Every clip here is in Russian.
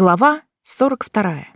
Глава 42.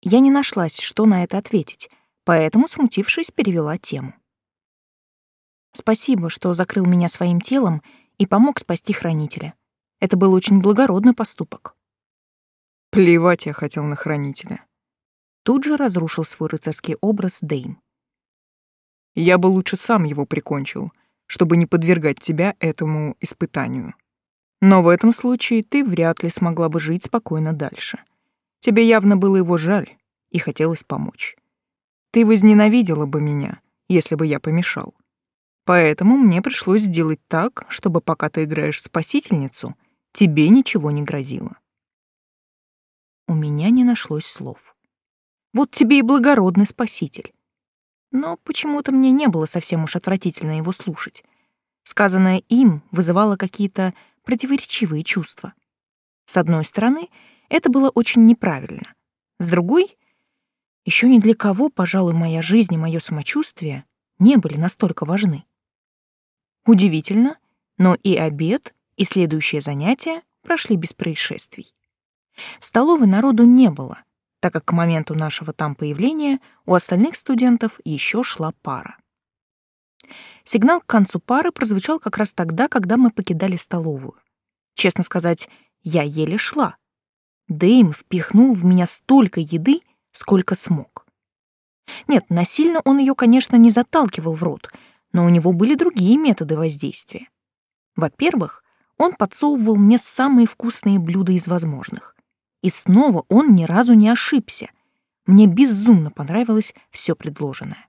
Я не нашлась, что на это ответить, поэтому, смутившись, перевела тему. Спасибо, что закрыл меня своим телом и помог спасти хранителя. Это был очень благородный поступок. Плевать я хотел на хранителя. Тут же разрушил свой рыцарский образ Дейм. Я бы лучше сам его прикончил, чтобы не подвергать тебя этому испытанию. Но в этом случае ты вряд ли смогла бы жить спокойно дальше. Тебе явно было его жаль и хотелось помочь. Ты возненавидела бы меня, если бы я помешал. Поэтому мне пришлось сделать так, чтобы пока ты играешь спасительницу, тебе ничего не грозило. У меня не нашлось слов. Вот тебе и благородный спаситель. Но почему-то мне не было совсем уж отвратительно его слушать. Сказанное им вызывало какие-то противоречивые чувства. С одной стороны, это было очень неправильно. С другой, еще ни для кого, пожалуй, моя жизнь и мое самочувствие не были настолько важны. Удивительно, но и обед, и следующие занятия прошли без происшествий. В столовой народу не было, так как к моменту нашего там появления у остальных студентов еще шла пара. Сигнал к концу пары прозвучал как раз тогда, когда мы покидали столовую. Честно сказать, я еле шла. Дэйм впихнул в меня столько еды, сколько смог. Нет, насильно он ее, конечно, не заталкивал в рот, но у него были другие методы воздействия. Во-первых, он подсовывал мне самые вкусные блюда из возможных. И снова он ни разу не ошибся. Мне безумно понравилось все предложенное.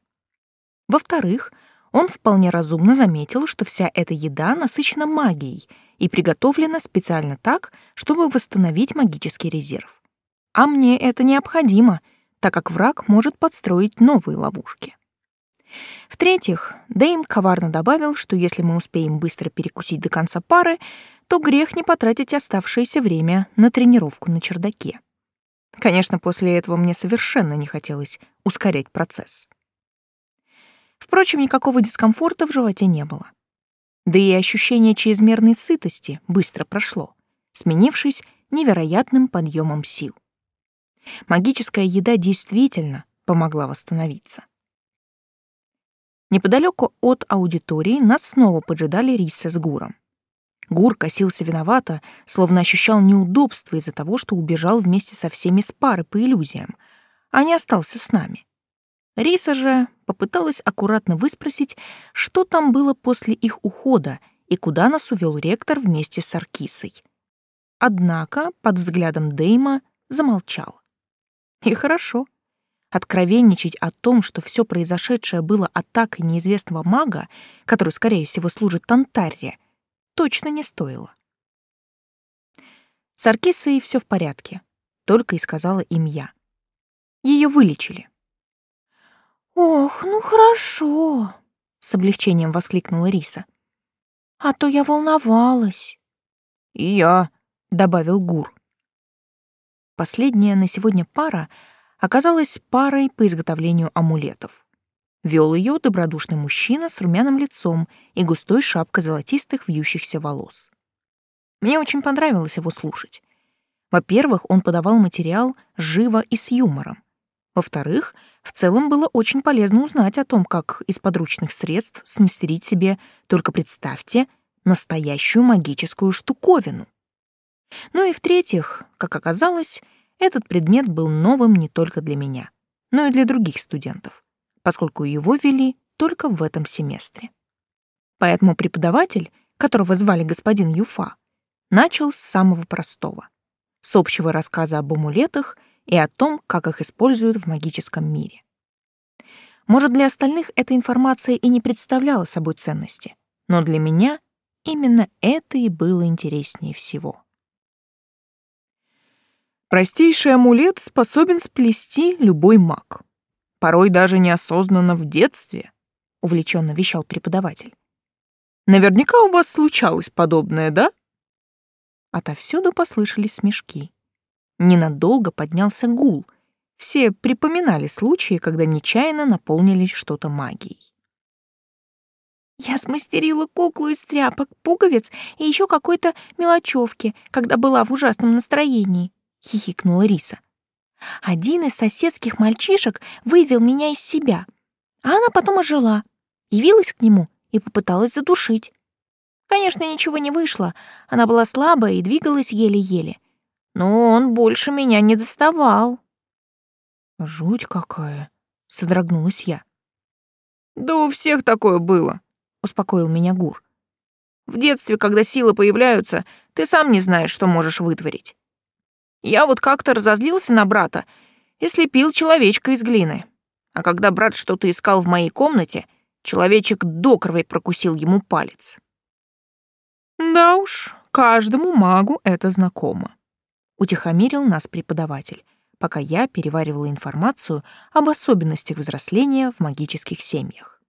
Во-вторых, он вполне разумно заметил, что вся эта еда насыщена магией и приготовлена специально так, чтобы восстановить магический резерв. А мне это необходимо, так как враг может подстроить новые ловушки. В-третьих, Дэйм коварно добавил, что если мы успеем быстро перекусить до конца пары, то грех не потратить оставшееся время на тренировку на чердаке. Конечно, после этого мне совершенно не хотелось ускорять процесс. Впрочем, никакого дискомфорта в животе не было. Да и ощущение чрезмерной сытости быстро прошло, сменившись невероятным подъемом сил. Магическая еда действительно помогла восстановиться. Неподалеку от аудитории нас снова поджидали Риса с Гуром. Гур косился виновато, словно ощущал неудобство из-за того, что убежал вместе со всеми с пары по иллюзиям, а не остался с нами. Риса же попыталась аккуратно выспросить, что там было после их ухода и куда нас увел ректор вместе с Аркисой. Однако под взглядом Дейма замолчал. И хорошо. Откровенничать о том, что все произошедшее было атакой неизвестного мага, который, скорее всего, служит Тантарре, точно не стоило. С Аркисой все в порядке, только и сказала им я. Ее вылечили. «Ох, ну хорошо!» — с облегчением воскликнула Риса. «А то я волновалась». «И я», — добавил Гур. Последняя на сегодня пара оказалась парой по изготовлению амулетов. Вел ее добродушный мужчина с румяным лицом и густой шапкой золотистых вьющихся волос. Мне очень понравилось его слушать. Во-первых, он подавал материал живо и с юмором. Во-вторых, в целом было очень полезно узнать о том, как из подручных средств смастерить себе, только представьте, настоящую магическую штуковину. Ну и в-третьих, как оказалось, этот предмет был новым не только для меня, но и для других студентов, поскольку его вели только в этом семестре. Поэтому преподаватель, которого звали господин Юфа, начал с самого простого — с общего рассказа об амулетах — и о том, как их используют в магическом мире. Может, для остальных эта информация и не представляла собой ценности, но для меня именно это и было интереснее всего. Простейший амулет способен сплести любой маг. Порой даже неосознанно в детстве, — увлеченно вещал преподаватель. Наверняка у вас случалось подобное, да? Отовсюду послышались смешки. Ненадолго поднялся гул. Все припоминали случаи, когда нечаянно наполнили что-то магией. Я смастерила куклу из тряпок, пуговиц и еще какой-то мелочевки, когда была в ужасном настроении, хихикнула Риса. Один из соседских мальчишек вывел меня из себя, а она потом ожила, явилась к нему и попыталась задушить. Конечно, ничего не вышло, она была слабая и двигалась еле-еле. Но он больше меня не доставал. Жуть какая, содрогнулась я. Да у всех такое было, успокоил меня Гур. В детстве, когда силы появляются, ты сам не знаешь, что можешь вытворить. Я вот как-то разозлился на брата и слепил человечка из глины. А когда брат что-то искал в моей комнате, человечек до крови прокусил ему палец. Да уж, каждому магу это знакомо. Утихомирил нас преподаватель, пока я переваривала информацию об особенностях взросления в магических семьях.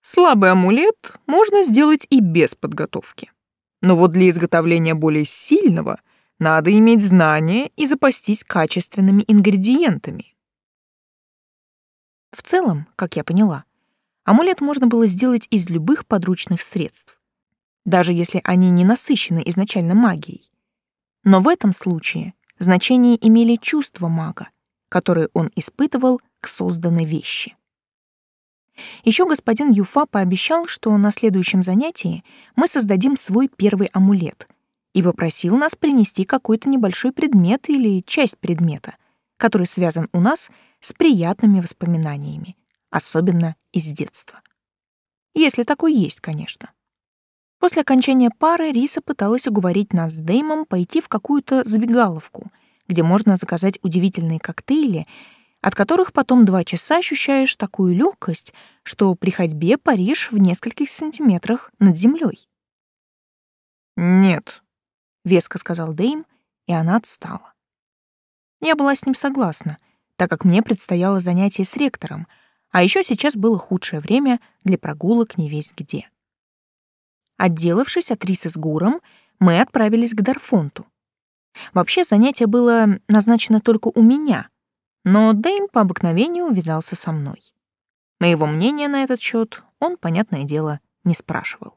Слабый амулет можно сделать и без подготовки. Но вот для изготовления более сильного надо иметь знания и запастись качественными ингредиентами. В целом, как я поняла, амулет можно было сделать из любых подручных средств, даже если они не насыщены изначально магией. Но в этом случае значение имели чувства мага, которые он испытывал к созданной вещи. Еще господин Юфа пообещал, что на следующем занятии мы создадим свой первый амулет и попросил нас принести какой-то небольшой предмет или часть предмета, который связан у нас с приятными воспоминаниями, особенно из детства. Если такой есть, конечно. После окончания пары Риса пыталась уговорить нас с Дэймом пойти в какую-то забегаловку, где можно заказать удивительные коктейли от которых потом два часа ощущаешь такую легкость, что при ходьбе паришь в нескольких сантиметрах над землей. «Нет», — веско сказал Дэйм, и она отстала. Я была с ним согласна, так как мне предстояло занятие с ректором, а еще сейчас было худшее время для прогулок не весь где. Отделавшись от риса с Гуром, мы отправились к Дарфонту. Вообще занятие было назначено только у меня — но Дэйм по обыкновению увязался со мной. Моего мнения на этот счет он, понятное дело, не спрашивал.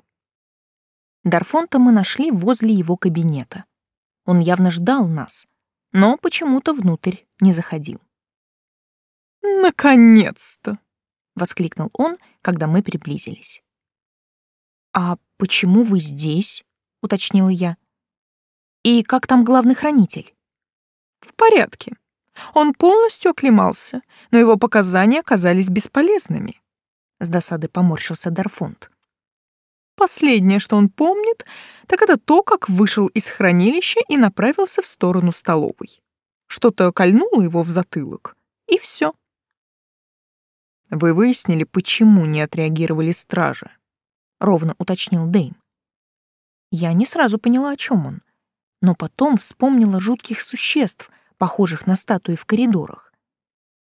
Дарфонта мы нашли возле его кабинета. Он явно ждал нас, но почему-то внутрь не заходил. «Наконец-то!» — воскликнул он, когда мы приблизились. «А почему вы здесь?» — уточнила я. «И как там главный хранитель?» «В порядке. Он полностью оклемался, но его показания оказались бесполезными. С досады поморщился Дарфунд. Последнее, что он помнит, так это то, как вышел из хранилища и направился в сторону столовой. Что-то кольнуло его в затылок, и все. «Вы выяснили, почему не отреагировали стражи?» — ровно уточнил Дэйм. Я не сразу поняла, о чем он, но потом вспомнила жутких существ, похожих на статуи в коридорах.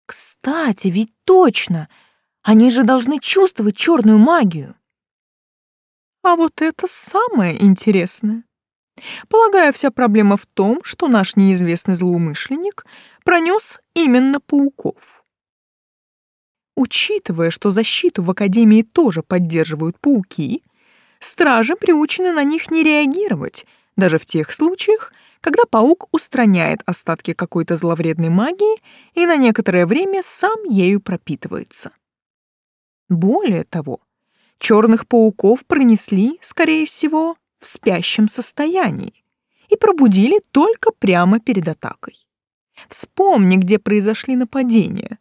Кстати, ведь точно! Они же должны чувствовать черную магию. А вот это самое интересное. Полагаю, вся проблема в том, что наш неизвестный злоумышленник пронес именно пауков. Учитывая, что защиту в Академии тоже поддерживают пауки, стражи приучены на них не реагировать, даже в тех случаях, когда паук устраняет остатки какой-то зловредной магии и на некоторое время сам ею пропитывается. Более того, черных пауков пронесли, скорее всего, в спящем состоянии и пробудили только прямо перед атакой. Вспомни, где произошли нападения.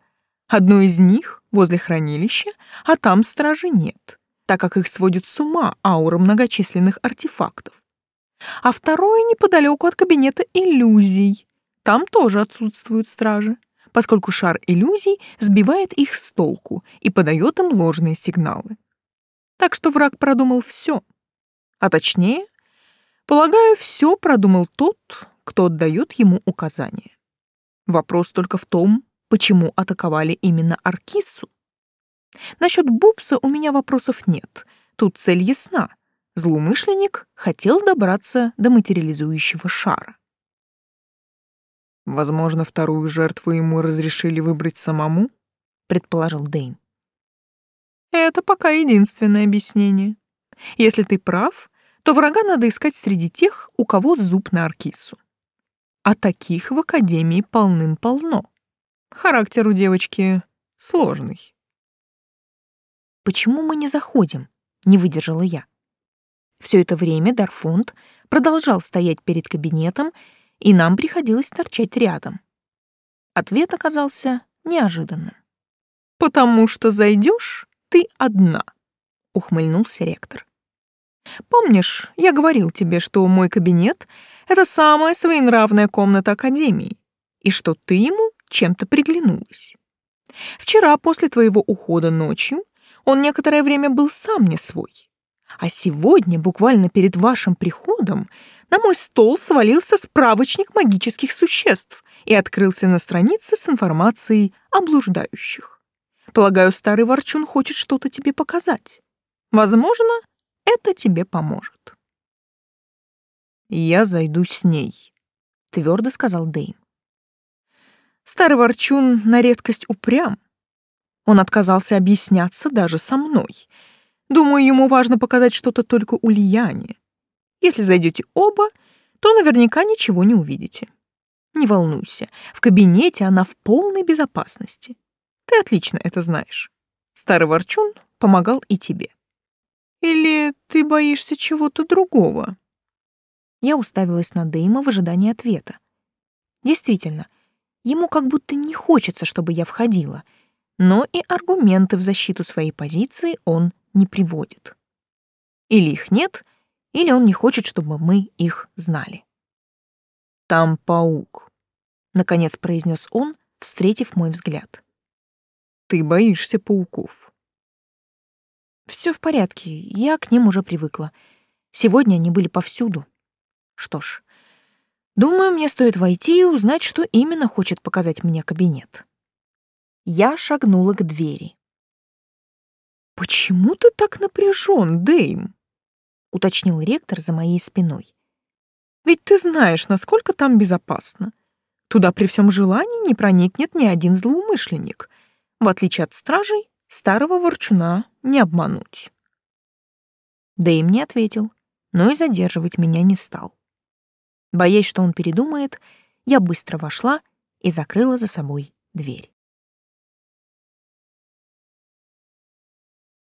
Одно из них возле хранилища, а там стражи нет, так как их сводит с ума аура многочисленных артефактов а второе неподалеку от кабинета иллюзий. Там тоже отсутствуют стражи, поскольку шар иллюзий сбивает их с толку и подает им ложные сигналы. Так что враг продумал все. А точнее, полагаю, все продумал тот, кто отдает ему указания. Вопрос только в том, почему атаковали именно Аркису. Насчет Бубса у меня вопросов нет. Тут цель ясна — Злоумышленник хотел добраться до материализующего шара. «Возможно, вторую жертву ему разрешили выбрать самому?» — предположил Дэйм. Это пока единственное объяснение. Если ты прав, то врага надо искать среди тех, у кого зуб на аркису. А таких в Академии полным-полно. Характер у девочки сложный. «Почему мы не заходим?» — не выдержала я. Все это время Дарфонд продолжал стоять перед кабинетом, и нам приходилось торчать рядом. Ответ оказался неожиданным. «Потому что зайдешь ты одна», — ухмыльнулся ректор. «Помнишь, я говорил тебе, что мой кабинет — это самая своенравная комната Академии, и что ты ему чем-то приглянулась? Вчера, после твоего ухода ночью, он некоторое время был сам не свой. А сегодня, буквально перед вашим приходом, на мой стол свалился справочник магических существ и открылся на странице с информацией о блуждающих. Полагаю, старый ворчун хочет что-то тебе показать. Возможно, это тебе поможет. «Я зайду с ней», — твердо сказал Дэйм. Старый ворчун на редкость упрям. Он отказался объясняться даже со мной — Думаю, ему важно показать что-то только Ульяне. Если зайдете оба, то наверняка ничего не увидите. Не волнуйся, в кабинете она в полной безопасности. Ты отлично это знаешь. Старый ворчун помогал и тебе. Или ты боишься чего-то другого? Я уставилась на Дейма в ожидании ответа. Действительно, ему как будто не хочется, чтобы я входила, но и аргументы в защиту своей позиции он не приводит. Или их нет, или он не хочет, чтобы мы их знали. «Там паук», — наконец произнес он, встретив мой взгляд. «Ты боишься пауков?» Все в порядке, я к ним уже привыкла. Сегодня они были повсюду. Что ж, думаю, мне стоит войти и узнать, что именно хочет показать мне кабинет. Я шагнула к двери. «Почему ты так напряжен, Дэйм?» — уточнил ректор за моей спиной. «Ведь ты знаешь, насколько там безопасно. Туда при всем желании не проникнет ни один злоумышленник. В отличие от стражей, старого ворчуна не обмануть». Дэйм не ответил, но и задерживать меня не стал. Боясь, что он передумает, я быстро вошла и закрыла за собой дверь.